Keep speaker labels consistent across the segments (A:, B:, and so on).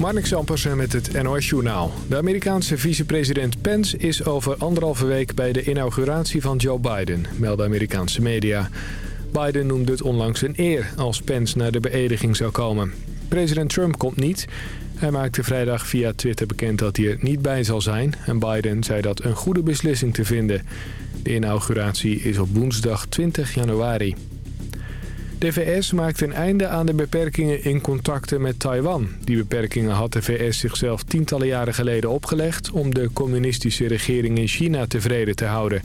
A: Marnik Zampersen met het NOS-journaal. De Amerikaanse vicepresident Pence is over anderhalve week bij de inauguratie van Joe Biden, melden Amerikaanse media. Biden noemde het onlangs een eer als Pence naar de beëdiging zou komen. President Trump komt niet. Hij maakte vrijdag via Twitter bekend dat hij er niet bij zal zijn. En Biden zei dat een goede beslissing te vinden. De inauguratie is op woensdag 20 januari. De VS maakt een einde aan de beperkingen in contacten met Taiwan. Die beperkingen had de VS zichzelf tientallen jaren geleden opgelegd... om de communistische regering in China tevreden te houden.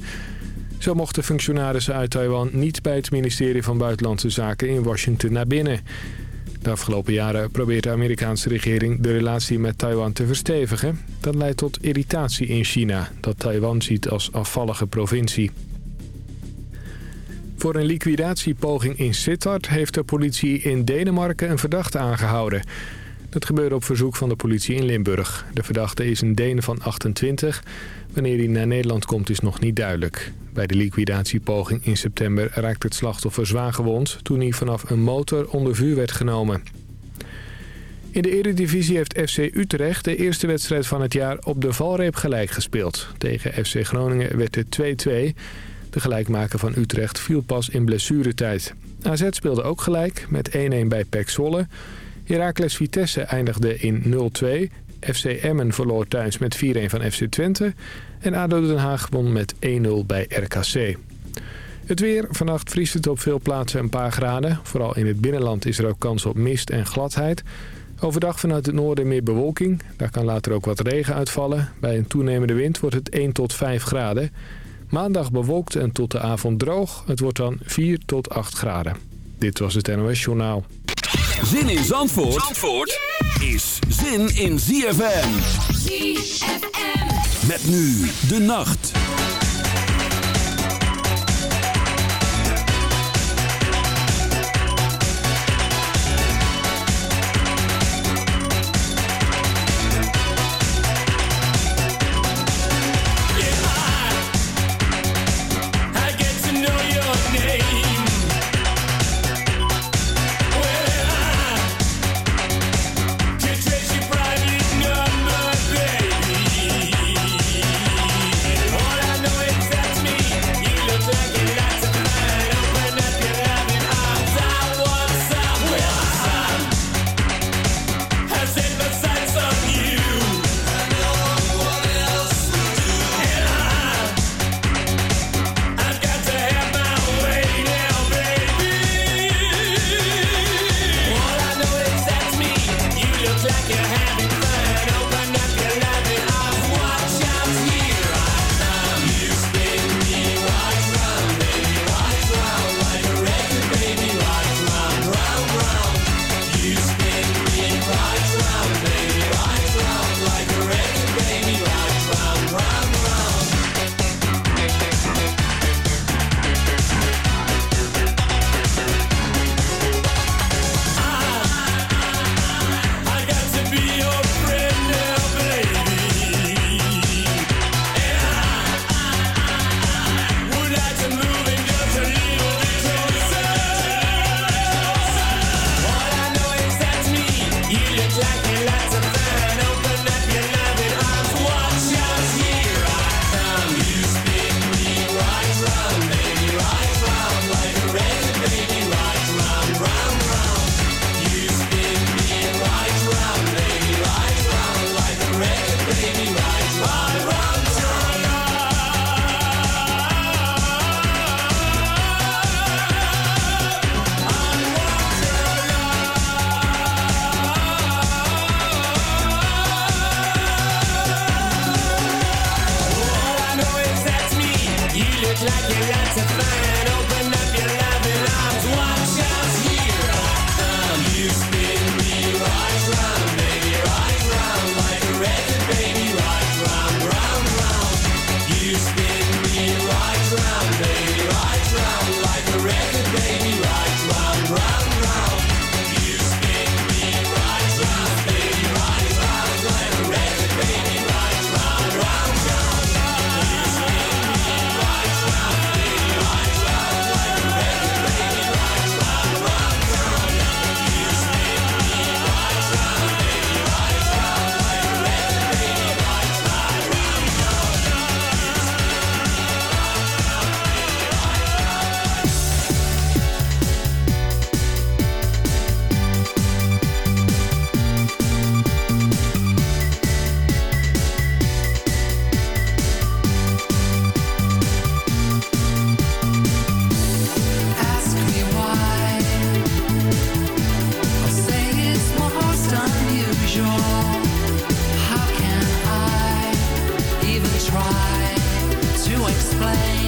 A: Zo mochten functionarissen uit Taiwan niet bij het ministerie van Buitenlandse Zaken in Washington naar binnen. De afgelopen jaren probeert de Amerikaanse regering de relatie met Taiwan te verstevigen. Dat leidt tot irritatie in China, dat Taiwan ziet als afvallige provincie. Voor een liquidatiepoging in Sittard heeft de politie in Denemarken een verdachte aangehouden. Dat gebeurde op verzoek van de politie in Limburg. De verdachte is een Deen van 28. Wanneer hij naar Nederland komt is nog niet duidelijk. Bij de liquidatiepoging in september raakt het slachtoffer zwaar gewond... toen hij vanaf een motor onder vuur werd genomen. In de Eredivisie heeft FC Utrecht de eerste wedstrijd van het jaar op de valreep gelijk gespeeld. Tegen FC Groningen werd het 2-2... De gelijkmaker van Utrecht viel pas in blessuretijd. AZ speelde ook gelijk met 1-1 bij PEC Zwolle. Heracles Vitesse eindigde in 0-2. FC Emmen verloor thuis met 4-1 van FC Twente. En ADO Den Haag won met 1-0 bij RKC. Het weer. Vannacht vriest het op veel plaatsen een paar graden. Vooral in het binnenland is er ook kans op mist en gladheid. Overdag vanuit het noorden meer bewolking. Daar kan later ook wat regen uitvallen. Bij een toenemende wind wordt het 1 tot 5 graden. Maandag bewolkt en tot de avond droog. Het wordt dan 4 tot 8 graden. Dit was het NOS Journaal.
B: Zin in Zandvoort, Zandvoort is zin in ZFM. ZFM. Met nu de nacht.
C: like
D: plane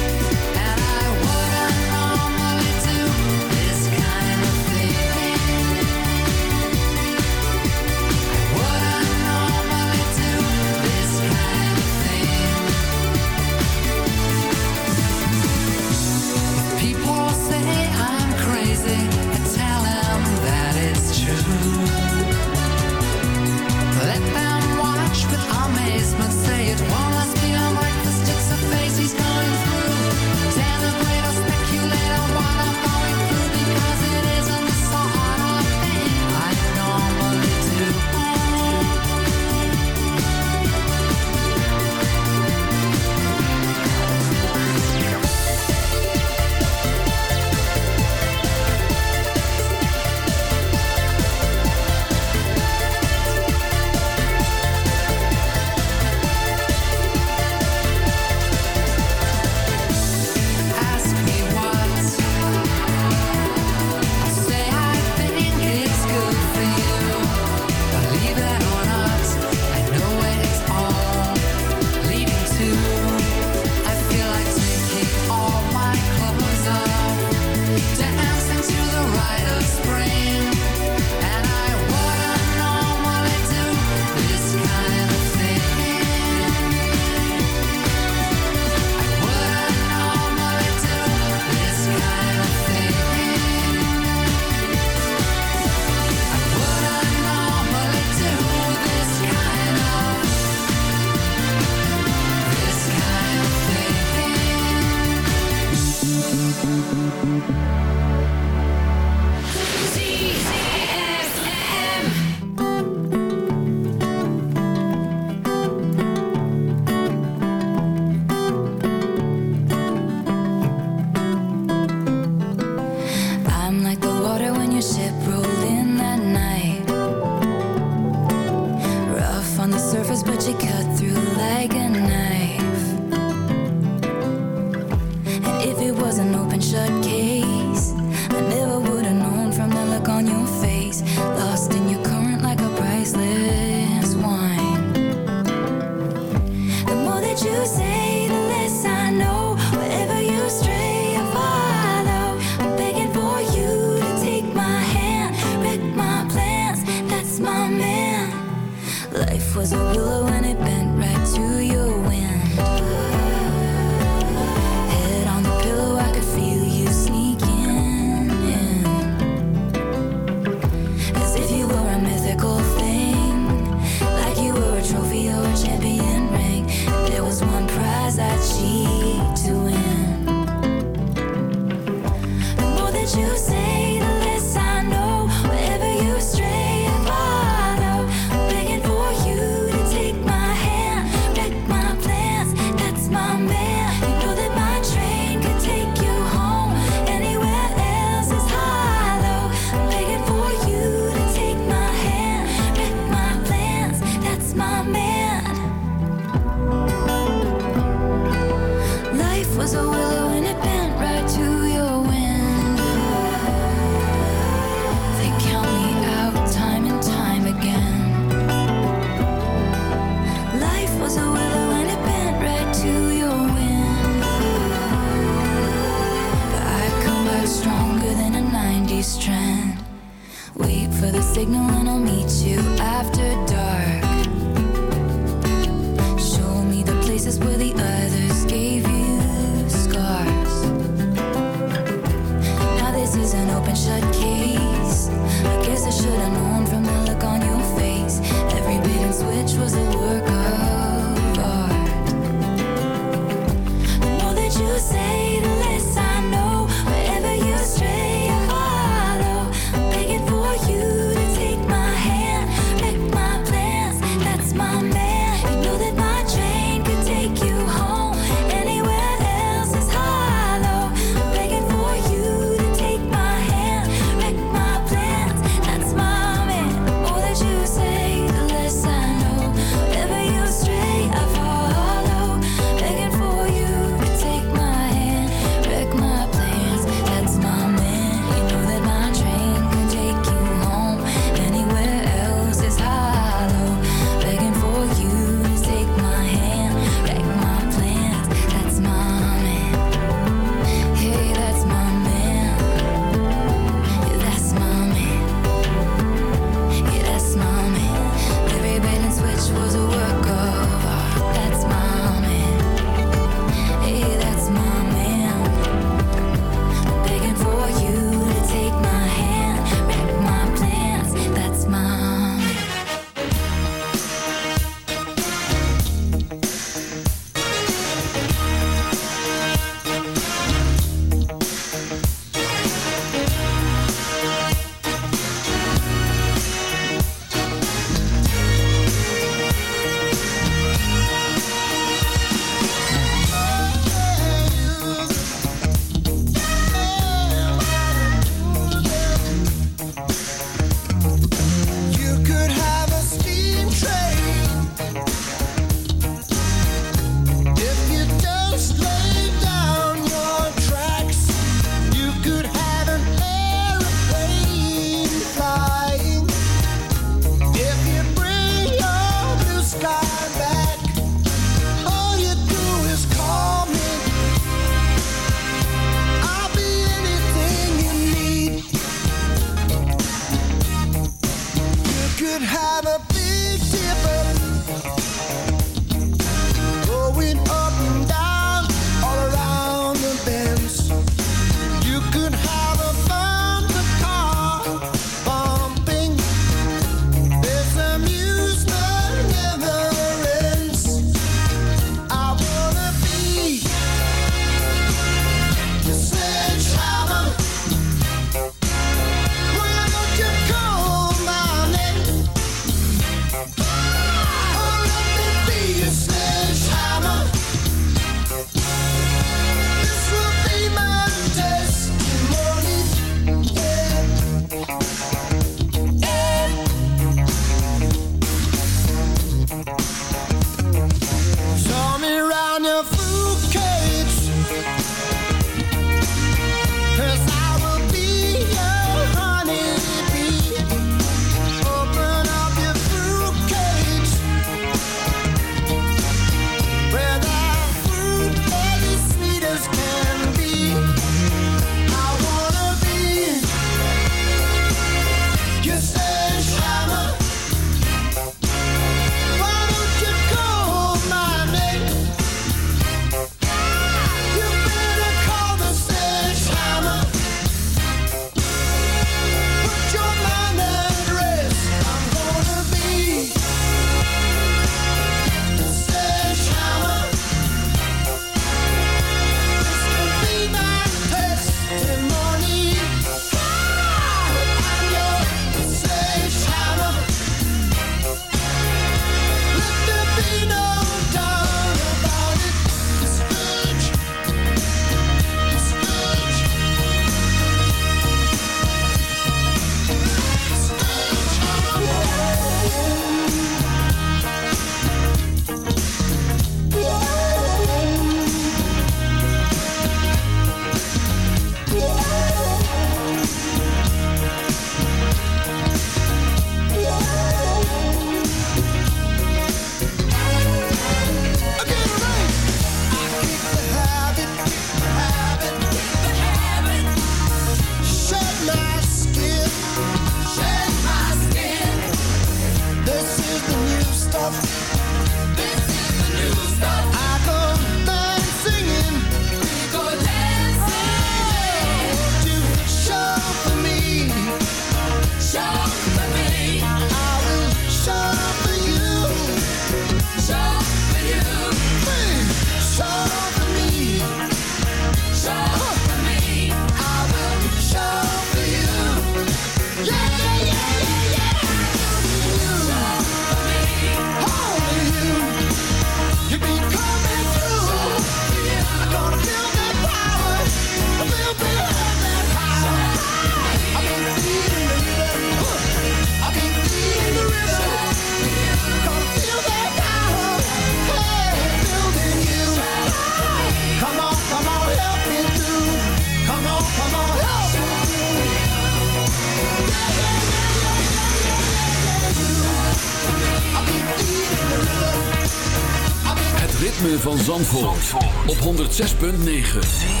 D: 106.9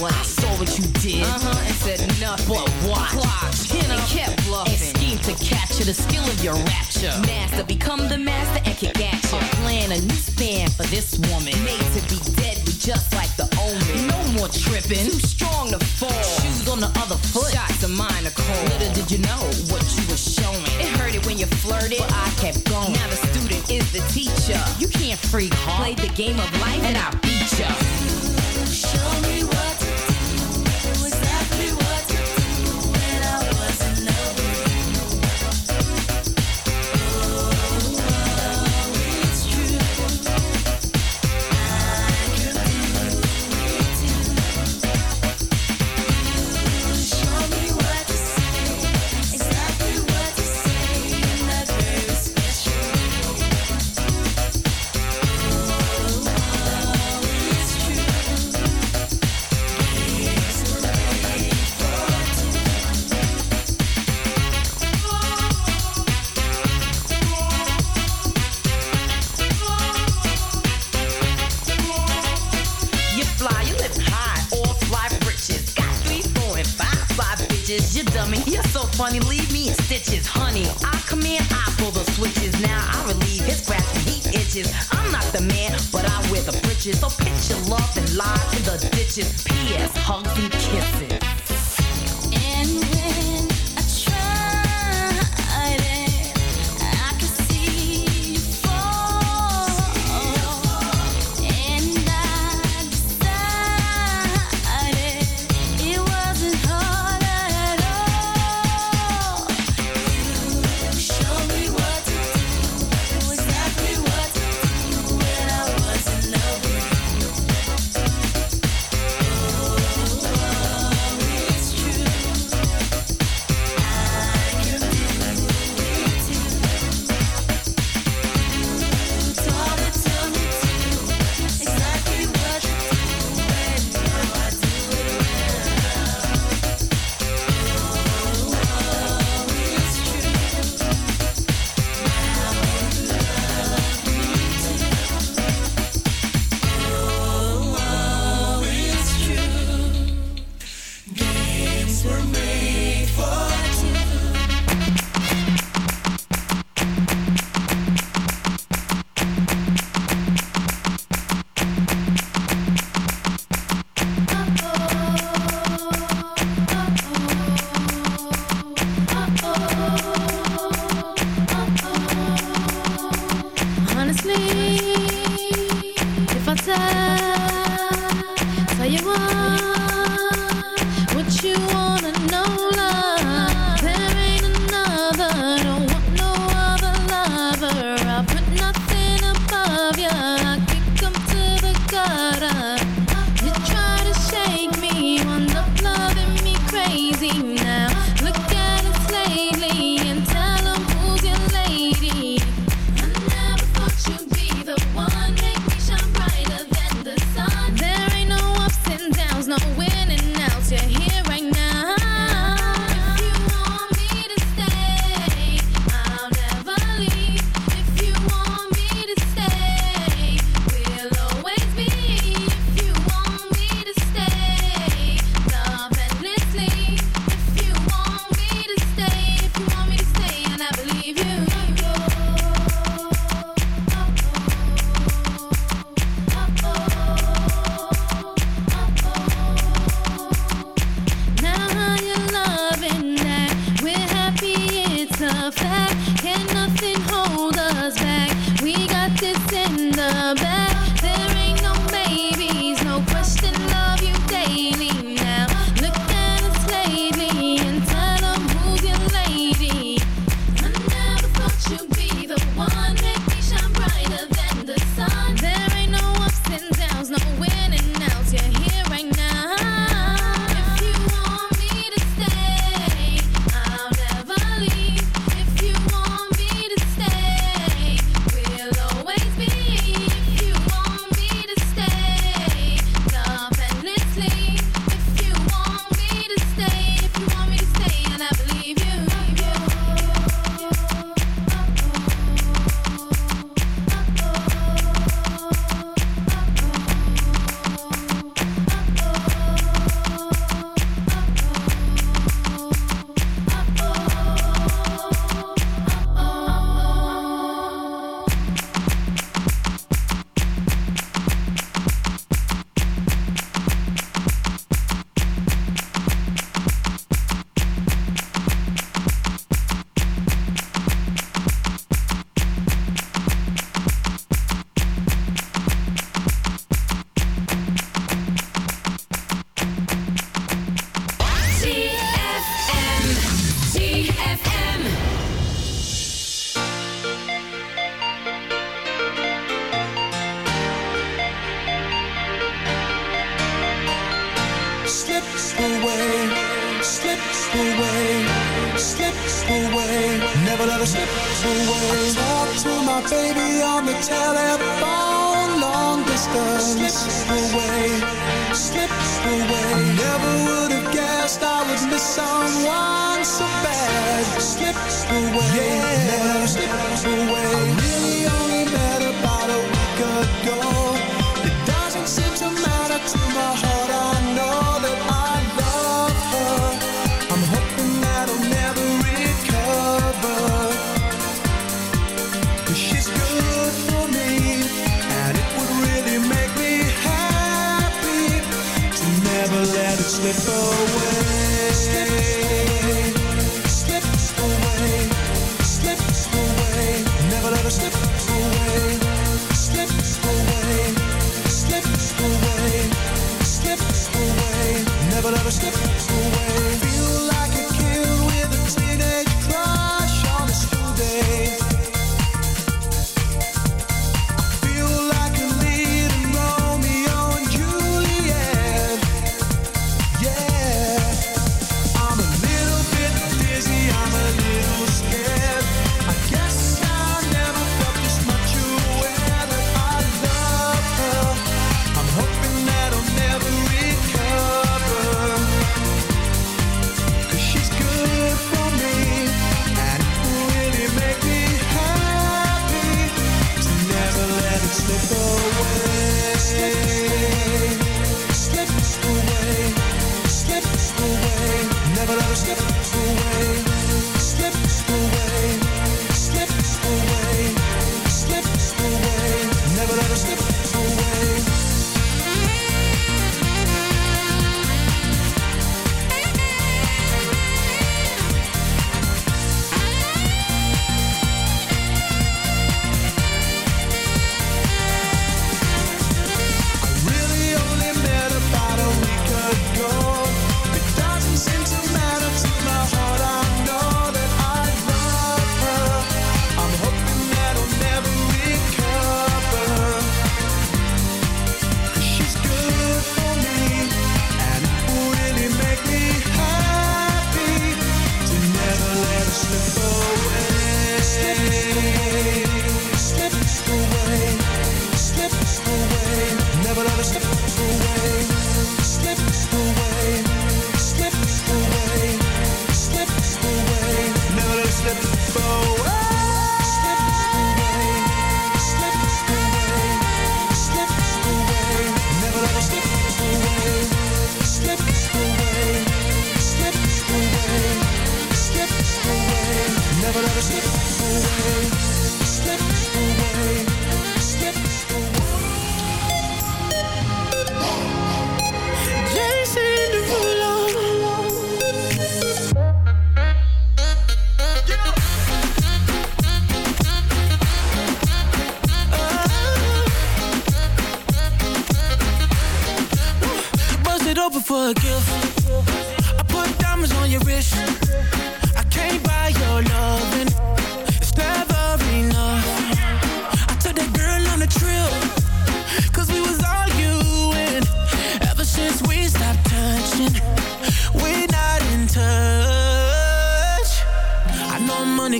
C: what? I saw what you did. Uh-huh, and said nothing. But watch. Clock, chin up, kept bluffing. And schemed to capture the skill of your rapture. Master, become the master and
E: kick at you. Plan a new span for this woman. Made to
D: be deadly, just like the omen. No more tripping. Too strong to fall. Shoes on the other foot. Shots of mine are cold. Little did you know what you were showing. It hurted when you flirted, but I kept going. Now the student is the teacher. You can't freak, huh? Played the game of life and I beat you.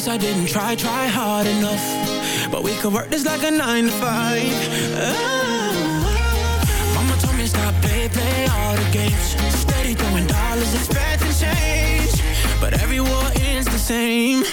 F: guess I didn't try, try hard enough. But we could work this like a 9 to 5. Mama told me stop, play, play all the games. Steady throwing dollars, expecting change. But every war ends the
G: same.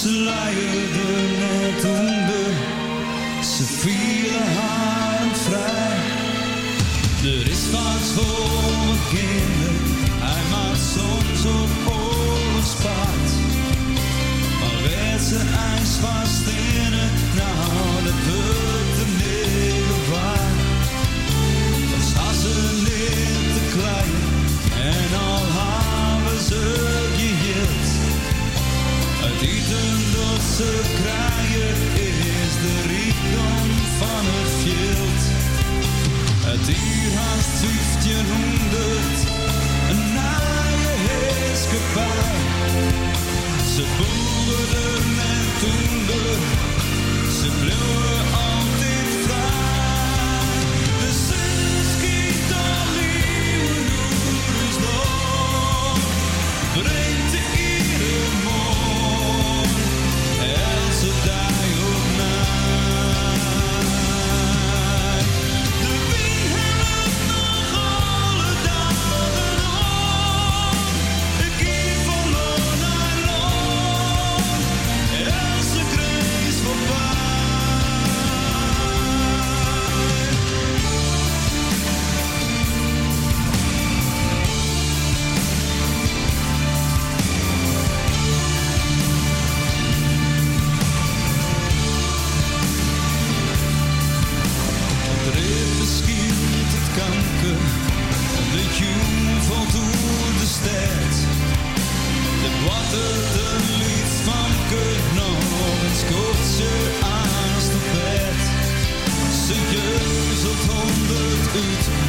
G: Ze luierde net onder, ze vielen haar vrij. Er is wat voor mijn kinderen De kraaien is de rijkdom van het veld. Het uur haast 1500, een je heerskepaar. Ze boeren en toender, ze bleven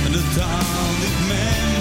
H: uit de taal die men